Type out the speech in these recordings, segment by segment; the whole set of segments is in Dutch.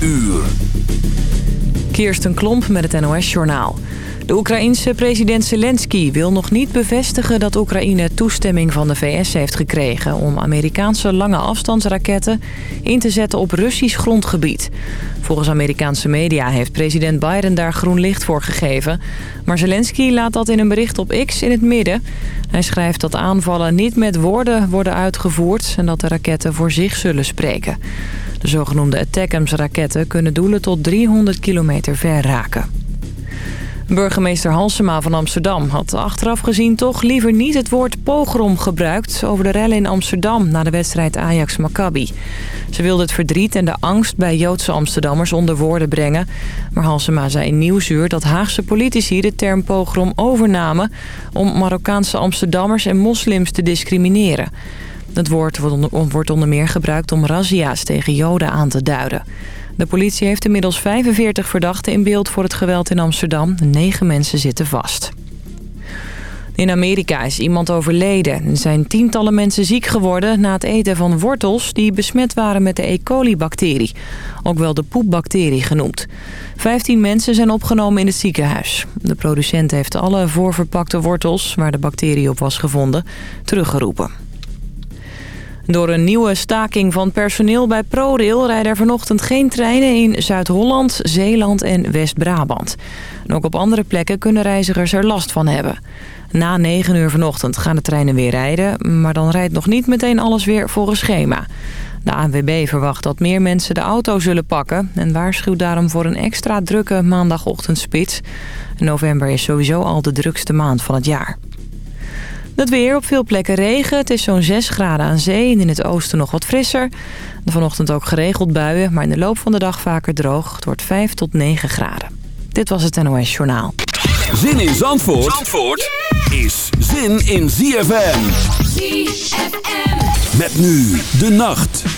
uur. Kirsten Klomp met het NOS-journaal. De Oekraïense president Zelensky wil nog niet bevestigen dat Oekraïne toestemming van de VS heeft gekregen... om Amerikaanse lange afstandsraketten in te zetten op Russisch grondgebied. Volgens Amerikaanse media heeft president Biden daar groen licht voor gegeven. Maar Zelensky laat dat in een bericht op X in het midden. Hij schrijft dat aanvallen niet met woorden worden uitgevoerd... en dat de raketten voor zich zullen spreken. De zogenoemde Attackams-raketten kunnen doelen tot 300 kilometer ver raken. Burgemeester Halsema van Amsterdam had achteraf gezien toch liever niet het woord pogrom gebruikt over de rellen in Amsterdam na de wedstrijd Ajax-Maccabi. Ze wilde het verdriet en de angst bij Joodse Amsterdammers onder woorden brengen. Maar Halsema zei in Nieuwsuur dat Haagse politici de term pogrom overnamen om Marokkaanse Amsterdammers en moslims te discrimineren. Het woord wordt onder meer gebruikt om razzia's tegen Joden aan te duiden. De politie heeft inmiddels 45 verdachten in beeld voor het geweld in Amsterdam. Negen mensen zitten vast. In Amerika is iemand overleden. Er zijn tientallen mensen ziek geworden na het eten van wortels... die besmet waren met de E. coli-bacterie. Ook wel de poepbacterie genoemd. Vijftien mensen zijn opgenomen in het ziekenhuis. De producent heeft alle voorverpakte wortels... waar de bacterie op was gevonden, teruggeroepen. Door een nieuwe staking van personeel bij ProRail rijden er vanochtend geen treinen in Zuid-Holland, Zeeland en West-Brabant. ook op andere plekken kunnen reizigers er last van hebben. Na 9 uur vanochtend gaan de treinen weer rijden, maar dan rijdt nog niet meteen alles weer volgens schema. De ANWB verwacht dat meer mensen de auto zullen pakken... en waarschuwt daarom voor een extra drukke maandagochtendspits. November is sowieso al de drukste maand van het jaar. Het weer op veel plekken regen. Het is zo'n 6 graden aan zee en in het oosten nog wat frisser. Vanochtend ook geregeld buien, maar in de loop van de dag vaker droog. Het wordt 5 tot 9 graden. Dit was het NOS Journaal. Zin in Zandvoort, Zandvoort is zin in ZFM. ZFM. Met nu de nacht.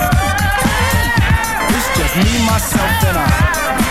me, myself, and I.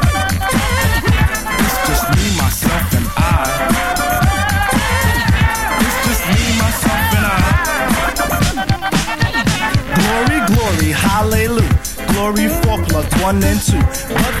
hallelujah. Glory for plug one and two. But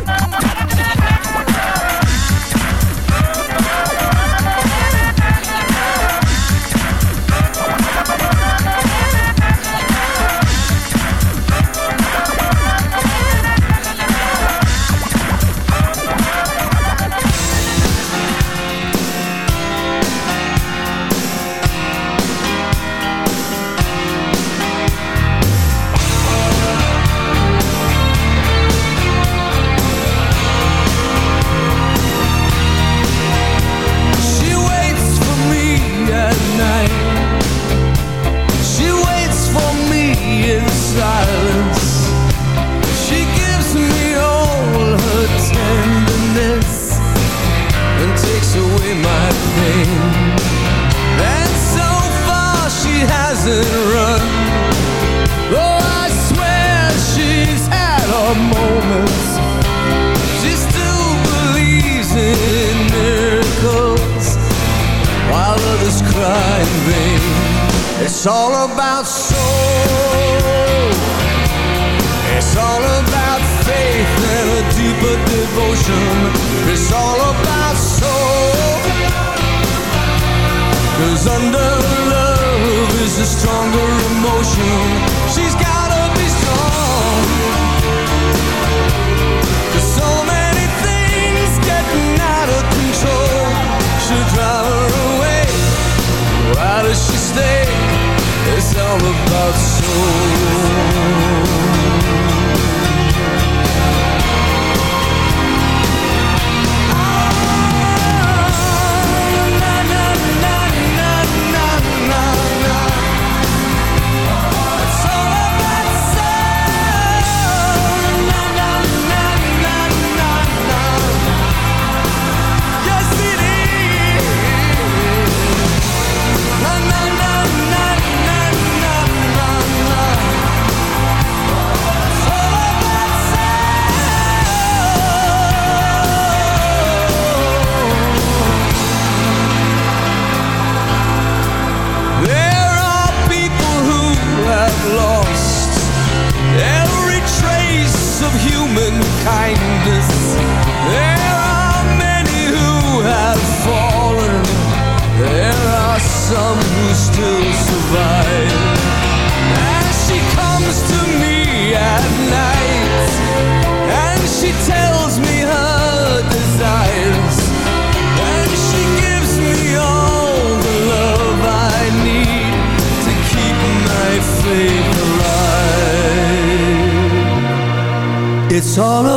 It's all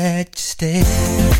let you stay.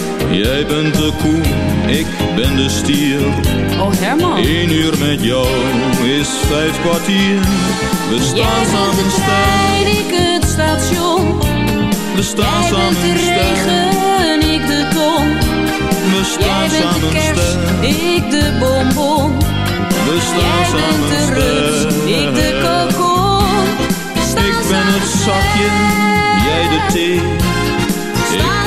Jij bent de koe, ik ben de stier. Oh Herman. Eén uur met jou is vijf kwartier. We Jij staan bent samen de trein, sterk. ik het station. We staan Jij bent samen de sterk. regen, ik de ton. We Jij staan bent de samen kerst, ik de bonbon. We Jij staan bent samen de rust, ik de kokon. Staan Ik ben het samen zakje, jij de thee.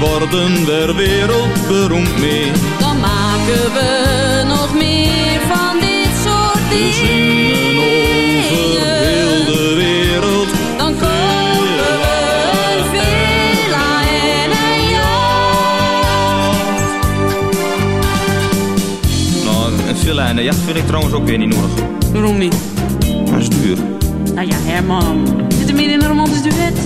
worden we wereldberoemd mee. dan maken we nog meer van dit soort We zingen over heel dingen. de wereld. Dan kopen we een villa en een jacht. Nou, een villa en een jacht vind ik trouwens ook weer niet nodig. Waarom niet? Dat is duur. Nou ja, Herman. Zit er meer in een romantisch duet?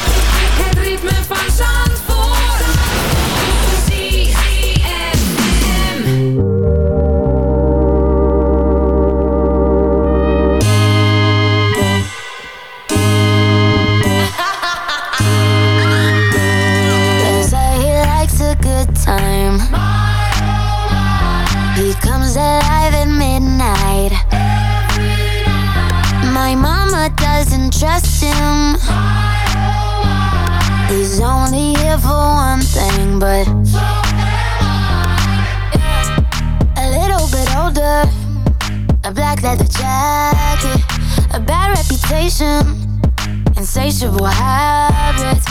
Insatiable habits.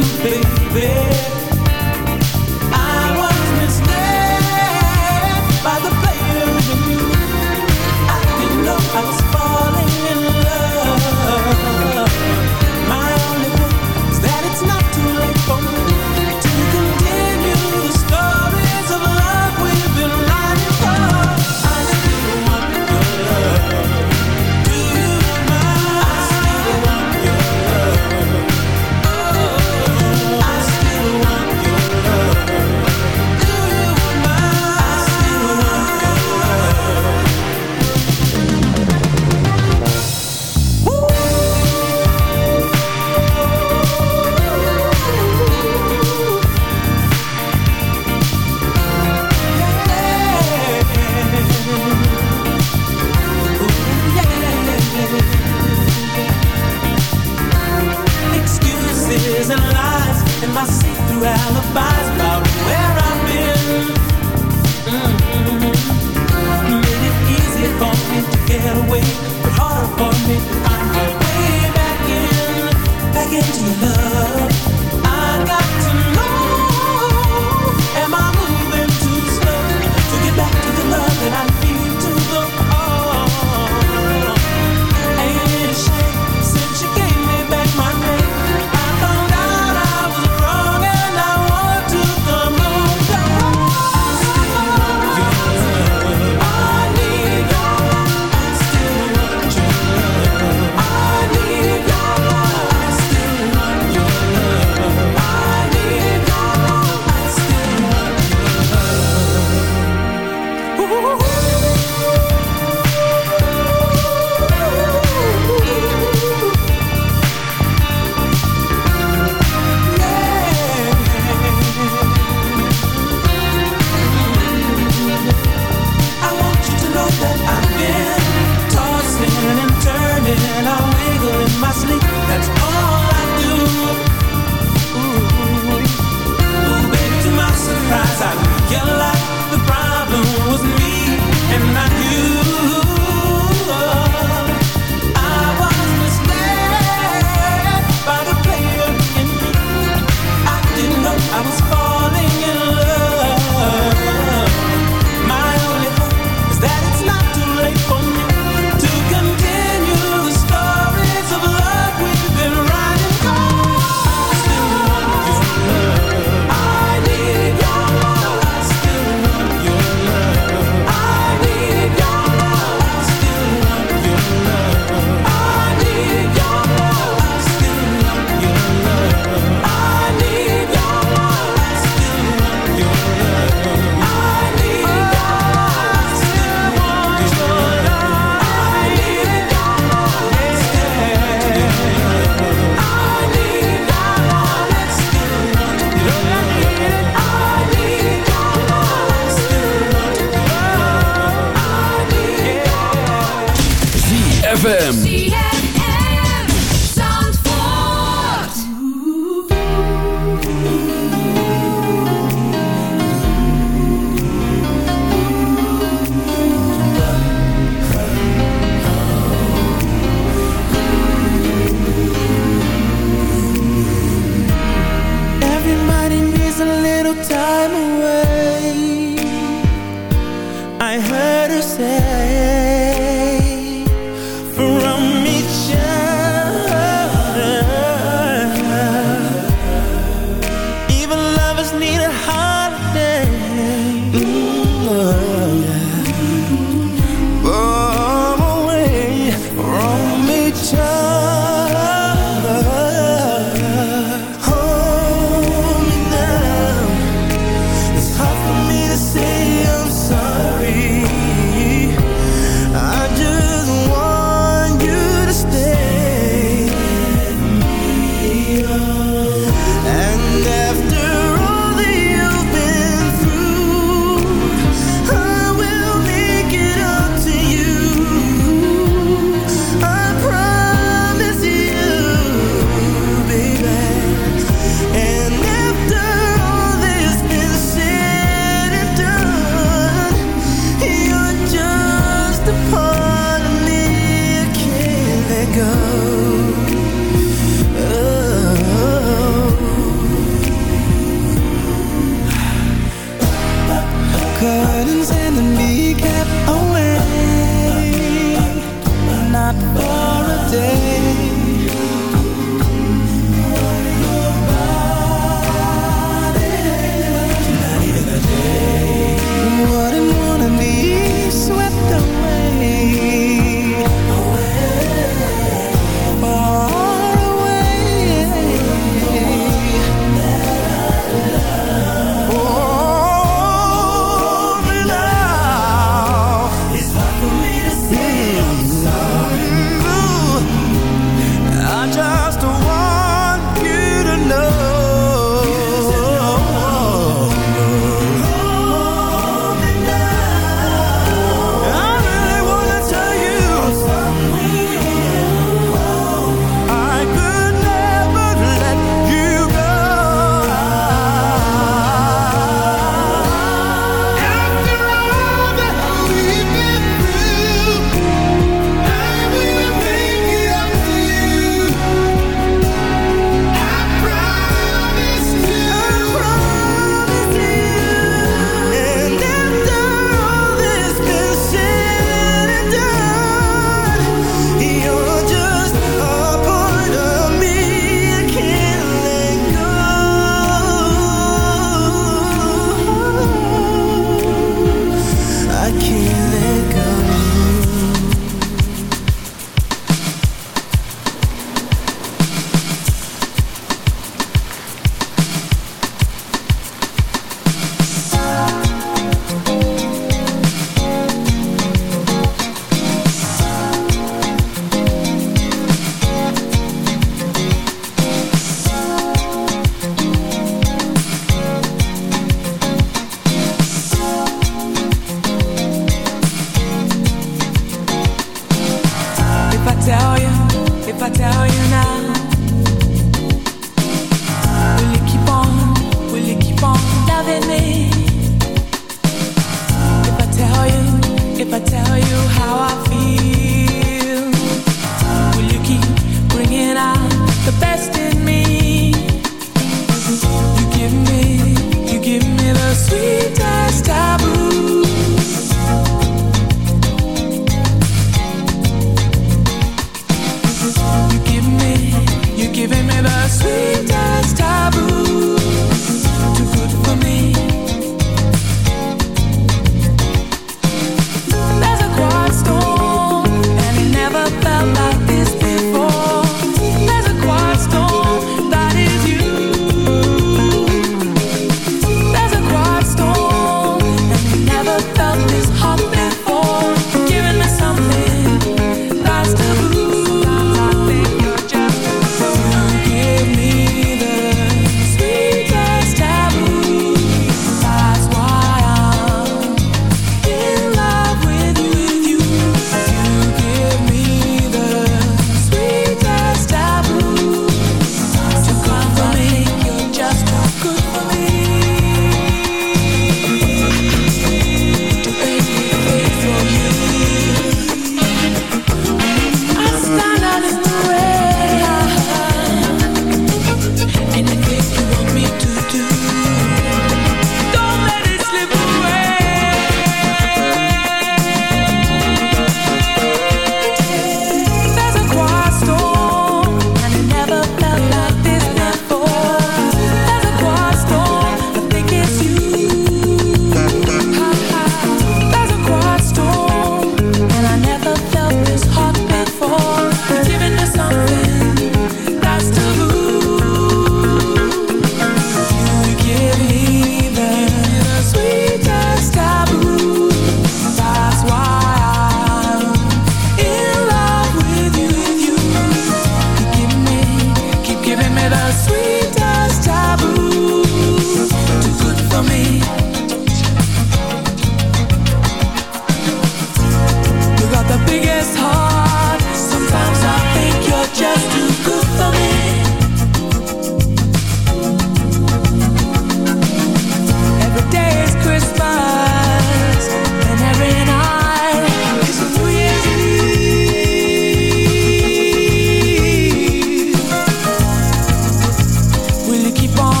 keep on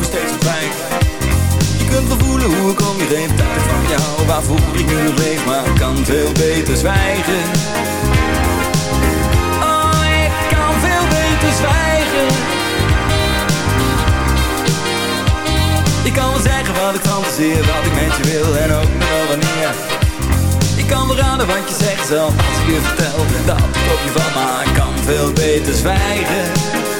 steeds Je kunt wel voelen hoe ik om je heen tijd van jou Waar voel ik nu leef, maar ik kan veel beter zwijgen. Oh, ik kan veel beter zwijgen. Ik kan wel zeggen wat ik fantaseer, wat ik met je wil en ook nog wel wanneer. Ik kan wel raden wat je zegt zelf als ik je vertel Dat ik je van, maar ik kan veel beter zwijgen.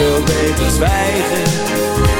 veel beter zwijgen